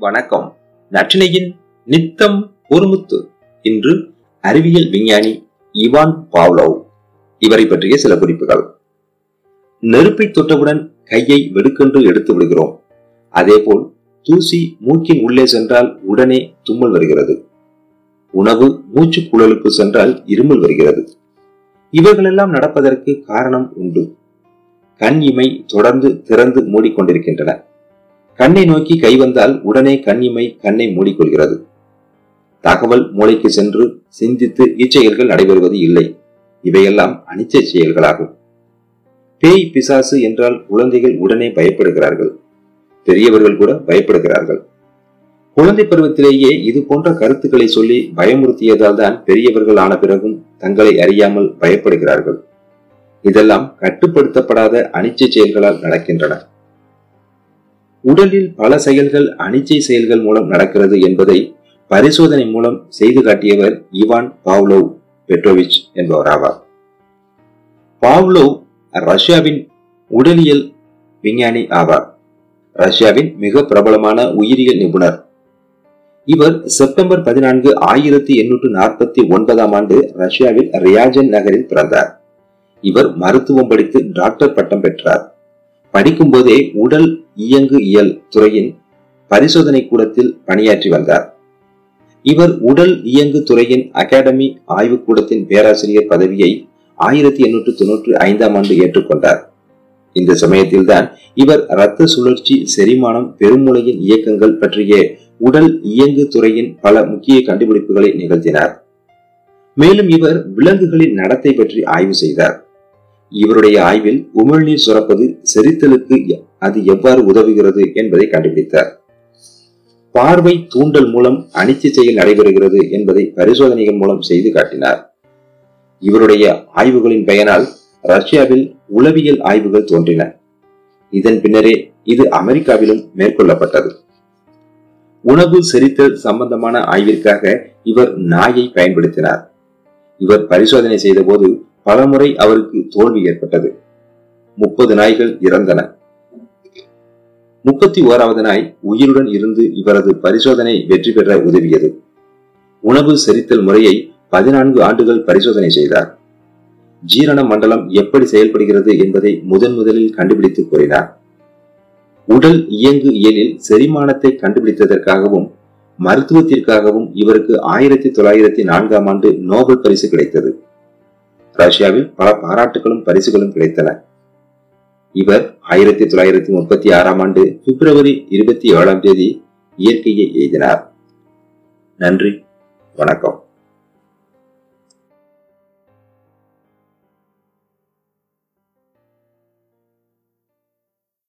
வணக்கம். நற்றினையின் நித்தம் ஒருமுத்து. இன்று அறிவியல் விஞ்ஞானி இவான் பாவ்லோவ். இவரை பற்றிய சில குறிப்புகள். நெருப்பை தொட்டவுடன் கையை வெடுக்கென்று எடுத்து விடுகிறோம். அதேபோல் தூசி மூக்கின் உள்ளே சென்றால் உடனே தும்மல் வருகிறது. உணவு மூச்சு குழலுக்கு சென்றால் இருமல் வருகிறது. இவைகளெல்லாம் நடப்பதற்கு காரணம் உண்டு. கண் இமை தொடர்ந்து திறந்து மூடிக்கொண்டிருக்கின்றன. கண்ணை நோக்கி கை வந்தால் உடனே கண்ணிமை கண்ணை மூடிக்கொள்கிறது. தகவல் மூளைக்கு சென்று சிந்தித்து இச்செயல்கள் நடைபெறுவது இல்லை. இவையெல்லாம் அனிச்சை செயல்களாகும். பேய் பிசாசு என்றால் குழந்தைகள் உடனே பயப்படுகிறார்கள். பெரியவர்கள் கூட பயப்படுகிறார்கள். குழந்தை பருவத்திலேயே இது போன்ற கருத்துக்களை சொல்லி பயமுறுத்தியதால் தான் பெரியவர்கள் ஆன பிறகும் தங்களை அறியாமல் பயப்படுகிறார்கள். இதெல்லாம் கட்டுப்படுத்தப்படாத அனிச்சை செயல்களால் நடக்கின்றன. உடலில் பல செயல்கள் அனிச்சை செயல்கள் மூலம் நடக்கிறது என்பதை பரிசோதனை மூலம் செய்து காட்டியவர் இவான் பாவ்லோவ் பெட்ரோவிச் என்பவர் ஆவார் பாவ்லோவ் ரஷ்யாவின் உடலியல் விஞ்ஞானி ஆவார். ரஷ்யாவின் மிக பிரபலமான உயிரியல் நிபுணர். இவர் செப்டம்பர் பதினான்கு ஆயிரத்தி எண்ணூற்று நாற்பத்தி ஒன்பதாம் ஆண்டு ரஷ்யாவில் ரியாஜன் நகரில் பிறந்தார். இவர் மருத்துவம் படித்து டாக்டர் பட்டம் பெற்றார். படிக்கும் போதே உடல் இயங்கு இயல் துறையின் பரிசோதனை கூடத்தில் பணியாற்றி வந்தார். இவர் உடல் இயங்கு துறையின் அகாடமி ஆய்வுக்கூடத்தின் பேராசிரியர் பதவியை ஆயிரத்தி எண்ணூற்று தொன்னூற்றி ஐந்தாம் ஆண்டு ஏற்றுக்கொண்டார். இந்த சமயத்தில்தான் இவர் இரத்த சுழற்சி செரிமானம் பெருமுளையின் இயக்கங்கள் பற்றிய உடல் இயங்கு துறையின் பல முக்கிய கண்டுபிடிப்புகளை நிகழ்த்தினார். மேலும் இவர் விலங்குகளின் நடத்தை பற்றி ஆய்வு செய்தார். இவருடைய ஆய்வில் உமிழ்நீர் சுரப்பது செரித்தலுக்கு அது எவ்வாறு உதவுகிறது என்பதை கண்டுபிடித்தார். பார்வை தூண்டல் மூலம் அனிச்சை செயல் நடைபெறுகிறது என்பதை பரிசோதனைகள் மூலம் செய்து காட்டினார். இவருடைய ஆய்வுகளின் பயனால் ரஷ்யாவில் உளவியல் ஆய்வுகள் தோன்றின. இதன் பின்னரே இது அமெரிக்காவிலும் மேற்கொள்ளப்பட்டது. உணவு செரித்தல் சம்பந்தமான ஆய்விற்காக இவர் நாயை பயன்படுத்தினார். இவர் பரிசோதனை செய்த போது பலமுறை அவருக்கு தோல்வி ஏற்பட்டது. முப்பது நாய்கள் இறந்தன. முப்பத்தி ஓராவது நாய் உயிருடன் இருந்து இவரது பரிசோதனை வெற்றி பெற உதவியது. உணவு செரித்தல் முறையை பதினான்கு ஆண்டுகள் பரிசோதனை செய்தார். ஜீரண மண்டலம் எப்படி செயல்படுகிறது என்பதை முதன் முதலில் கண்டுபிடித்து கூறினார். உடல் இயங்கு இயலில் செரிமானத்தை கண்டுபிடித்ததற்காகவும் மருத்துவத்திற்காகவும் இவருக்கு ஆயிரத்தி தொள்ளாயிரத்தி நான்காம் ஆண்டு நோபல் பரிசு கிடைத்தது. ரஷ்யாவில் பல பாராட்டுகளும் பரிசுகளும் கிடைத்தன. இவர் ஆயிரத்தி தொள்ளாயிரத்தி முப்பத்தி ஆறாம் ஆண்டு பிப்ரவரி இருபத்தி ஏழாம் தேதி இயற்கையை எழுதினார். நன்றி. வணக்கம்.